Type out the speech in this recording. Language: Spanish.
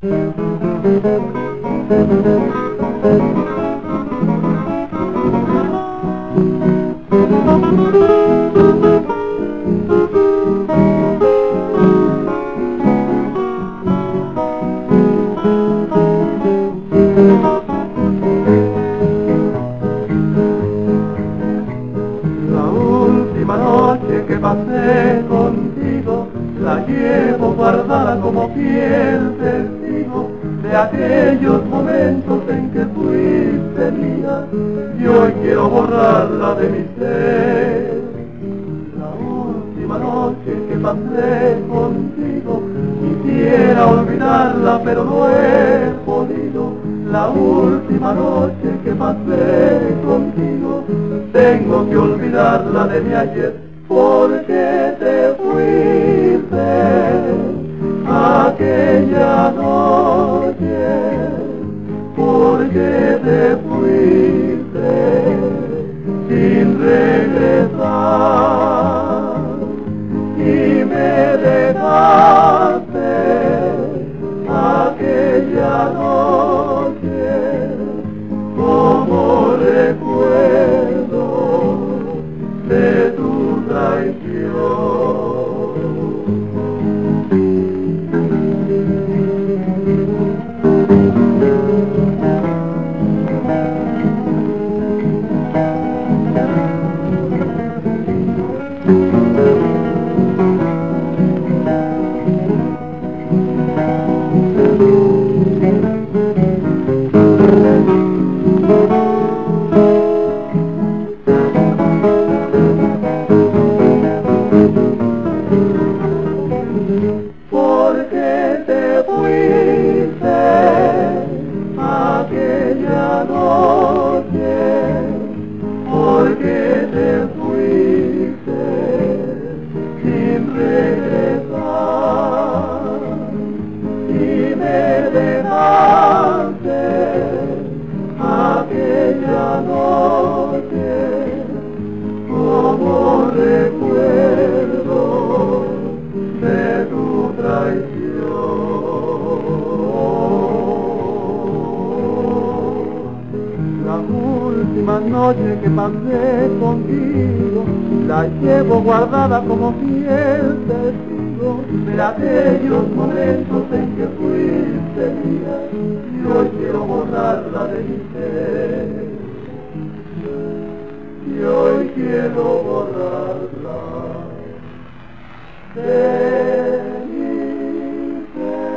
La última noche que pasé la llevo guardada como fiel testigo de aquellos momentos en que fuiste mía y hoy quiero borrarla de mi ser. La última noche que pasé contigo quisiera olvidarla pero no he podido. La última noche que pasé contigo tengo que olvidarla de mi ayer porque te fuiste aquella noche porque te porque te fuiste aquella noche, porque te fuiste sin regresar y me última noche que pasé contigo, la llevo guardada como fiel testigo de aquellos momentos en que fuiste mía, y hoy quiero borrarla de mi ser. Y hoy quiero borrarla de mi ser.